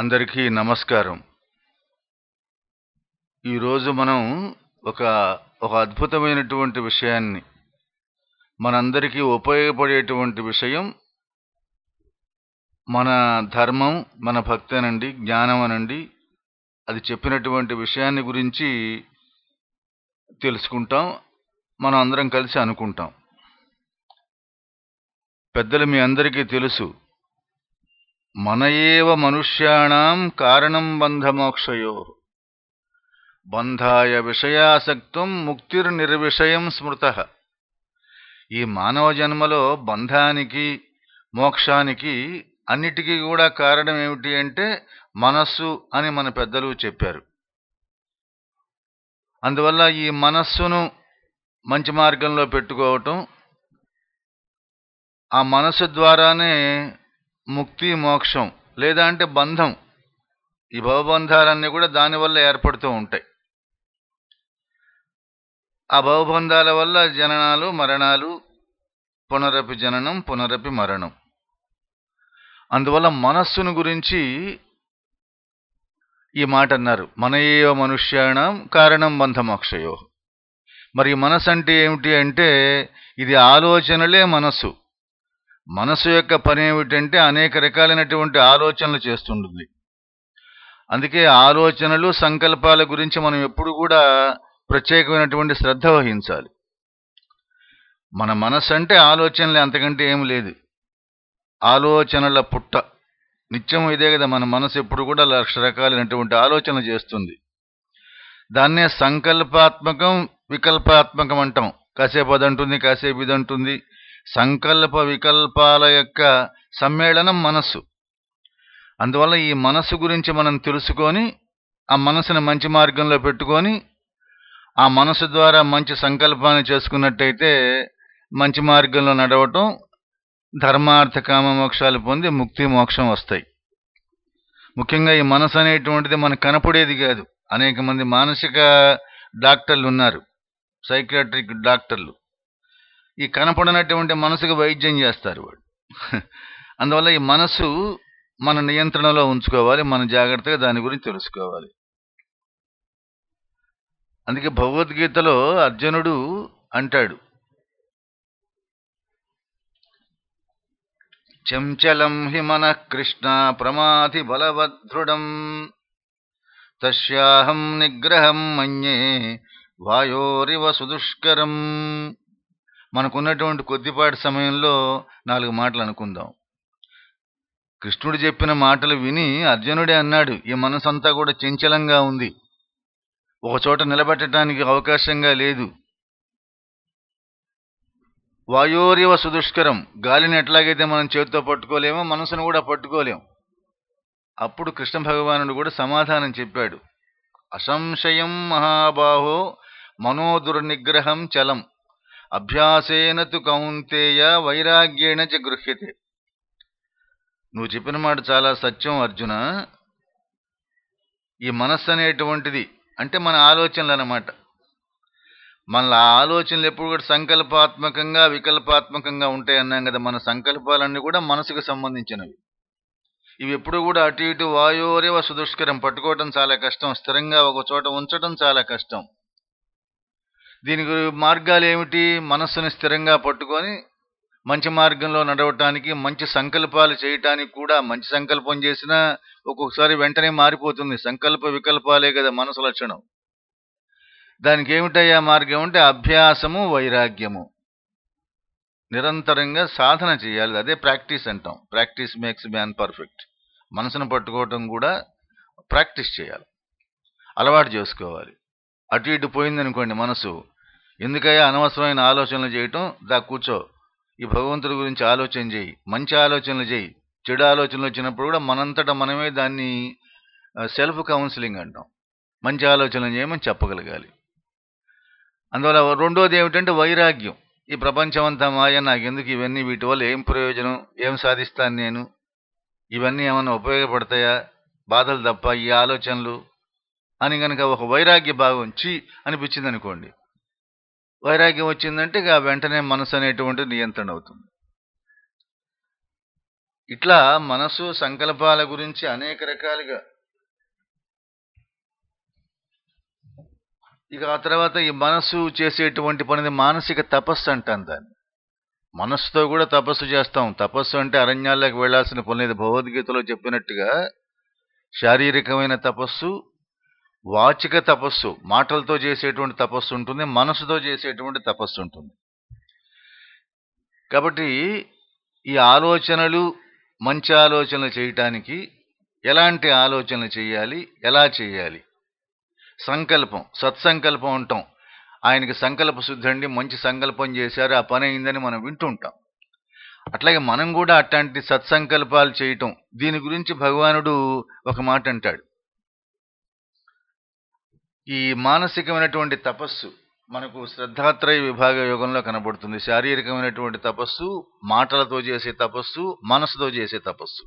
అందరికీ నమస్కారం. ఈరోజు మనం ఒక ఒక అద్భుతమైనటువంటి విషయాన్ని మనందరికీ ఉపయోగపడేటువంటి విషయం మన ధర్మం మన భక్తి అనండి జ్ఞానం అనండి అది చెప్పినటువంటి విషయాన్ని గురించి తెలుసుకుంటాం మనం అందరం కలిసి అనుకుంటాం. పెద్దలు మీ అందరికీ తెలుసు మన ఏవ మనుష్యాణం కారణం బంధమోక్షయో. బంధాయ విషయాసక్తం ముక్తిర్నిర్విషయం స్మృత. ఈ మానవ జన్మలో బంధానికి మోక్షానికి అన్నిటికీ కూడా కారణం ఏమిటి అంటే మనస్సు అని మన పెద్దలు చెప్పారు. అందువల్ల ఈ మనస్సును మంచి మార్గంలో పెట్టుకోవటం ఆ మనస్సు ద్వారానే ముక్తి మోక్షం లేదా అంటే బంధం. ఈ భవబంధాలన్నీ కూడా దానివల్ల ఏర్పడుతూ ఉంటాయి. ఆ భవబంధాల వల్ల జననాలు మరణాలు పునరపి జననం పునరపి మరణం. అందువల్ల మనస్సును గురించి ఈ మాట అన్నారు. మనయో మనుష్యాణం కారణం బంధమోక్షయో. మరి మనసు అంటే ఏమిటి అంటే ఇది ఆలోచనలే మనస్సు. మనసు యొక్క పని ఏమిటంటే అనేక రకాలైనటువంటి ఆలోచనలు చేస్తుంటుంది. అందుకే ఆలోచనలు సంకల్పాల గురించి మనం ఎప్పుడు కూడా ప్రత్యేకమైనటువంటి శ్రద్ధ వహించాలి. మన మనసు అంటే ఆలోచనలే అంతకంటే ఏమి లేదు. ఆలోచనల పుట్ట. నిత్యం ఇదే కదా మన మనసు ఎప్పుడు కూడా లక్ష రకాలైనటువంటి ఆలోచన చేస్తుంది. దాన్నే సంకల్పాత్మకం వికల్పాత్మకం అంటాం. కాసేపు అదంటుంది కాసేపు ఇదంటుంది. సంకల్ప వికల్పాల యొక్క సమ్మేళనం మనస్సు. అందువల్ల ఈ మనస్సు గురించి మనం తెలుసుకొని ఆ మనసును మంచి మార్గంలో పెట్టుకొని ఆ మనసు ద్వారా మంచి సంకల్పాన్ని చేసుకున్నట్టయితే మంచి మార్గంలో నడవటం ధర్మార్థ కామ మోక్షాలు పొంది ముక్తి మోక్షం వస్తాయి. ముఖ్యంగా ఈ మనసు అనేటువంటిది మనకు కనపడేది కాదు. అనేక మంది మానసిక డాక్టర్లు ఉన్నారు. సైకియాట్రిక్ డాక్టర్లు. ఈ కనపడనటువంటి మనసుకు వైద్యం చేస్తారు వాడు. అందువల్ల ఈ మనసు మన నియంత్రణలో ఉంచుకోవాలి మన జాగ్రత్తగా దాని గురించి తెలుసుకోవాలి. అందుకే భగవద్గీతలో అర్జునుడు అంటాడు చంచలం హి మన కృష్ణ ప్రమాధి బలవద్ృఢం తస్యాహం నిగ్రహం మన్యే వాయోరివ సుదుష్కరం. మనకున్నటువంటి కొద్దిపాటి సమయంలో నాలుగు మాటలు అనుకుందాం. కృష్ణుడు చెప్పిన మాటలు విని అర్జునుడే అన్నాడు ఈ మనసంతా కూడా చంచలంగా ఉంది. ఒక చోట నిలబెట్టడానికి అవకాశంగా లేదు. వాయోరివ సుదుష్కరం. గాలిని ఎట్లాగైతే మనం చేతితో పట్టుకోలేమో మనసును కూడా పట్టుకోలేం. అప్పుడు కృష్ణ భగవానుడు కూడా సమాధానం చెప్పాడు అసంశయం మహాబాహో మనోదుర్నిగ్రహం చలం. అభ్యాసేన తు కౌంతేయ వైరాగ్యేణ చ గృహ్యతే. నువ్వు చెప్పిన మాట చాలా సత్యం అర్జున. ఈ మనస్సు అనేటువంటిది అంటే మన ఆలోచనలు అన్నమాట మన ఆలోచనలు ఎప్పుడు కూడా సంకల్పాత్మకంగా వికల్పాత్మకంగా ఉంటాయి అన్నాం కదా. మన సంకల్పాలన్నీ కూడా మనసుకు సంబంధించినవి. ఇవి ఎప్పుడు కూడా అటు ఇటు వాయోరేవ సుదుష్కరం పట్టుకోవటం చాలా కష్టం స్థిరంగా ఒక చోట ఉంచడం చాలా కష్టం. దీనికి మార్గాలు ఏమిటి మనస్సుని స్థిరంగా పట్టుకొని మంచి మార్గంలో నడవటానికి మంచి సంకల్పాలు చేయటానికి కూడా మంచి సంకల్పం చేసినా ఒక్కొక్కసారి వెంటనే మారిపోతుంది. సంకల్ప వికల్పాలే కదా మనసు లక్షణం. దానికి ఏమిటయ్యా మార్గం అంటే అభ్యాసము వైరాగ్యము. నిరంతరంగా సాధన చేయాలి. అదే ప్రాక్టీస్ అంటాం. Practice makes man perfect. మనసును పట్టుకోవటం కూడా ప్రాక్టీస్ చేయాలి. అలవాటు చేసుకోవాలి. అటు ఇటు పోయిందనుకోండి మనసు. ఎందుకయ్యా అనవసరమైన ఆలోచనలు చేయటం? దా కూర్చో. ఈ భగవంతుడి గురించి ఆలోచన చేయి. మంచి ఆలోచనలు చేయి. చెడు ఆలోచనలు వచ్చినప్పుడు కూడా మనంతటా మనమే దాన్ని సెల్ఫ్ కౌన్సిలింగ్ అంటాం. మంచి ఆలోచనలు చేయమని చెప్పగలగాలి. అందువల్ల రెండోది ఏమిటంటే వైరాగ్యం. ఈ ప్రపంచం అంతా మాయ. నాకెందుకు ఇవన్నీ? వీటి వల్ల ఏం ప్రయోజనం? ఏం సాధిస్తాను నేను? ఇవన్నీ ఏమైనా ఉపయోగపడతాయా? బాధలు తప్ప ఈ ఆలోచనలు అని కనుక ఒక వైరాగ్య భావం చి అనిపించింది అనుకోండి వైరాగ్యం వచ్చిందంటే ఇక వెంటనే మనసు అనేటువంటి నియంత్రణ అవుతుంది. ఇట్లా మనసు సంకల్పాల గురించి అనేక రకాలుగా ఇక ఆ తర్వాత ఈ మనస్సు చేసేటువంటి పనిది మానసిక తపస్సు అంటాను దాన్ని. మనస్సుతో కూడా తపస్సు చేస్తాం. తపస్సు అంటే అరణ్యాల్లోకి వెళ్ళాల్సిన పని లేదు భగవద్గీతలో చెప్పినట్టుగా శారీరకమైన తపస్సు వాచిక తపస్సు మాటలతో చేసేటువంటి తపస్సు ఉంటుంది మనసుతో చేసేటువంటి తపస్సు ఉంటుంది. కాబట్టి ఈ ఆలోచనలు మంచి ఆలోచనలు చేయటానికి ఎలాంటి ఆలోచనలు చేయాలి ఎలా చేయాలి? సంకల్పం సత్సంకల్పం ఉంటాం ఆయనకి సంకల్ప శుద్ధి అండి మంచి సంకల్పం చేశారు ఆ పని అయిందని మనం వింటుంటాం. అట్లాగే మనం కూడా అట్లాంటి సత్సంకల్పాలు చేయటం దీని గురించి భగవానుడు ఒక మాట అంటాడు. ఈ మానసికమైనటువంటి తపస్సు మనకు శ్రద్ధాత్రయ విభాగ యోగంలో కనబడుతుంది. శారీరకమైనటువంటి తపస్సు మాటలతో చేసే తపస్సు మనసుతో చేసే తపస్సు.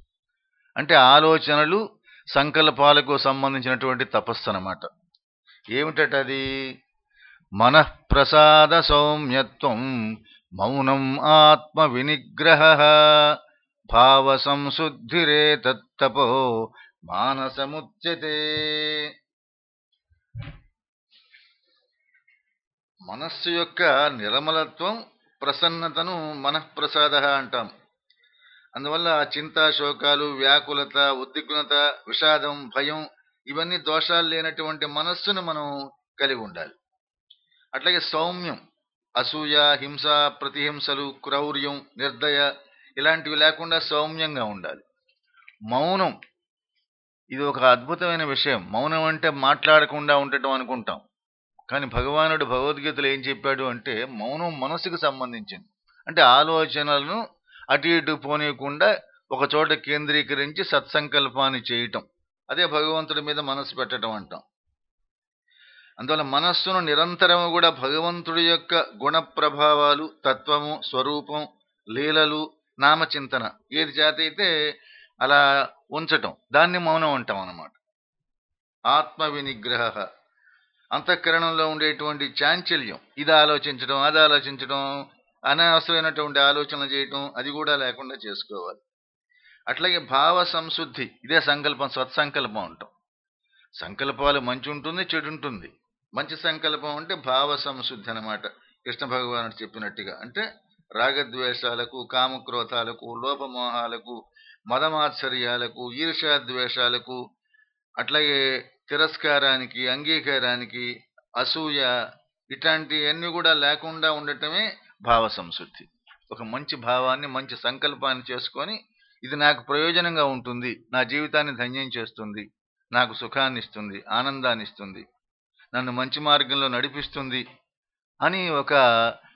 అంటే ఆలోచనలు సంకల్పాలకు సంబంధించినటువంటి తపస్సు అనమాట ఏమిటది అది? మనఃప్రసాద సౌమ్యత్వం మౌనం ఆత్మ వినిగ్రహ భావ సంశుద్ధిరే తత్తపో మానసముచ్యతే. మనస్సు యొక్క నిర్మలత్వం ప్రసన్నతను మనఃప్రసాద అంటాం. అందువల్ల చింత శోకాలు వ్యాకులత ఉద్విగ్నత విషాదం భయం ఇవన్నీ దోషాలు లేనటువంటి మనస్సును మనం కలిగి ఉండాలి. అట్లాగే సౌమ్యం అసూయ హింస ప్రతిహింసలు క్రౌర్యం నిర్దయ ఇలాంటివి లేకుండా సౌమ్యంగా ఉండాలి. మౌనం ఇది ఒక అద్భుతమైన విషయం. మౌనం అంటే మాట్లాడకుండా ఉండటం అనుకుంటాం. కానీ భగవానుడు భగవద్గీతలో ఏం చెప్పాడు అంటే మౌనం మనసుకు సంబంధించింది. అంటే ఆలోచనలను అటు ఇటు పోనీయకుండా ఒక చోట కేంద్రీకరించి సత్సంకల్పాన్ని చేయటం. అదే భగవంతుడి మీద మనసు పెట్టడం అంటాం. అందువల్ల మనస్సును నిరంతరము కూడా భగవంతుడి యొక్క గుణ ప్రభావాలు తత్వము స్వరూపం లీలలు నామచింతన ఏది చేత అలా ఉంచటం. దాన్ని మౌనం అంటాం అన్నమాట. ఆత్మ వినిగ్రహ అంతఃకరణంలో ఉండేటువంటి చాంచల్యం. ఇది ఆలోచించడం అది ఆలోచించడం అనవసరమైనటువంటి ఆలోచనలు చేయటం అది కూడా లేకుండా చేసుకోవాలి. అట్లాగే భావ సంశుద్ధి ఇదే సంకల్పం సత్సంకల్పం అంటాం. సంకల్పాలు మంచి ఉంటుంది చెడు ఉంటుంది. మంచి సంకల్పం అంటే భావ సంశుద్ధి అనమాట కృష్ణ భగవానుడు చెప్పినట్టుగా. అంటే రాగద్వేషాలకు కామక్రోధాలకు లోపమోహాలకు మదమాత్సర్యాలకు ఈర్ష్యాద్వేషాలకు అట్లాగే తిరస్కారానికి అంగీకారానికి అసూయ ఇట్లాంటివన్నీ కూడా లేకుండా ఉండటమే భావ సంశుద్ధి. ఒక మంచి భావాన్ని మంచి సంకల్పాన్ని చేసుకొని ఇది నాకు ప్రయోజనంగా ఉంటుంది నా జీవితాన్ని ధన్యం చేస్తుంది నాకు సుఖాన్ని ఇస్తుంది ఆనందాన్ని ఇస్తుంది నన్ను మంచి మార్గంలో నడిపిస్తుంది అని ఒక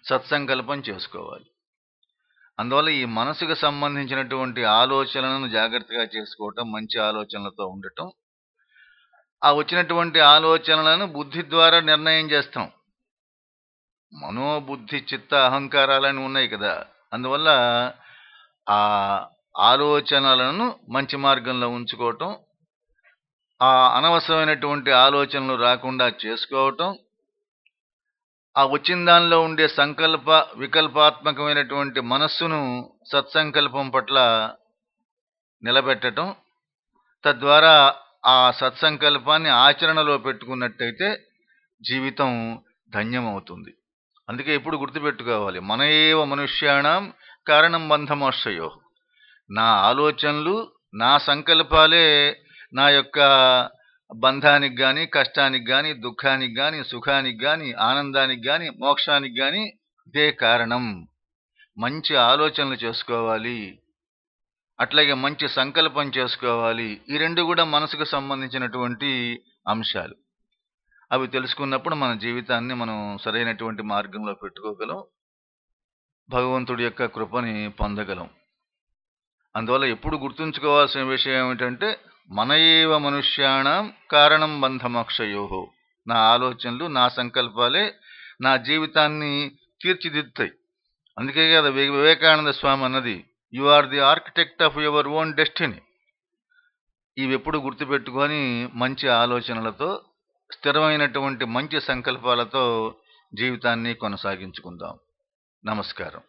సత్సంకల్పం చేసుకోవాలి. అందువల్ల ఈ మనసుకు సంబంధించినటువంటి ఆలోచనలను జాగ్రత్తగా చేసుకోవటం మంచి ఆలోచనలతో ఉండటం ఆ వచ్చినటువంటి ఆలోచనలను బుద్ధి ద్వారా నిర్ణయం చేస్తాం. మనోబుద్ధి చిత్త అహంకారాలని ఉన్నాయి కదా. అందువల్ల ఆ ఆలోచనలను మంచి మార్గంలో ఉంచుకోవటం ఆ అనవసరమైనటువంటి ఆలోచనలు రాకుండా చేసుకోవటం ఆ వచ్చిన దానిలో ఉండే సంకల్ప వికల్పాత్మకమైనటువంటి మనస్సును సత్సంకల్పం పట్ల నిలబెట్టడం తద్వారా ఆ సత్సంకల్పాన్ని ఆచరణలో పెట్టుకున్నట్టయితే జీవితం ధన్యమవుతుంది. అందుకే ఇప్పుడు గుర్తుపెట్టుకోవాలి మన ఏవ మనుష్యాణం కారణం బంధమోక్షయో. నా ఆలోచనలు నా సంకల్పాలే నా యొక్క బంధానికి కానీ కష్టానికి కానీ దుఃఖానికి కానీ సుఖానికి కానీ ఆనందానికి కానీ మోక్షానికి కానీ ఇదే కారణం. మంచి ఆలోచనలు చేసుకోవాలి. అట్లాగే మంచి సంకల్పం చేసుకోవాలి. ఈ రెండు కూడా మనసుకు సంబంధించినటువంటి అంశాలు. అవి తెలుసుకున్నప్పుడు మన జీవితాన్ని మనం సరైనటువంటి మార్గంలో పెట్టుకోగలం. భగవంతుడి యొక్క కృపని పొందగలం. అందువల్ల ఎప్పుడు గుర్తుంచుకోవాల్సిన విషయం ఏమిటంటే మన ఏవ మనుష్యాణం కారణం బంధమక్షయోహో నా ఆలోచనలు నా సంకల్పాలే నా జీవితాన్ని తీర్చిదిద్దుతాయి. అందుకే కదా వివేకానంద స్వామి అన్నది you are the architect of your own destiny ఇవి ఎప్పుడు గుర్తుపెట్టుకొని మంచి ఆలోచనలతో స్థిరమైనటువంటి మంచి సంకల్పాలతో జీవితాన్ని కొనసాగించుకుందాం. నమస్కారం.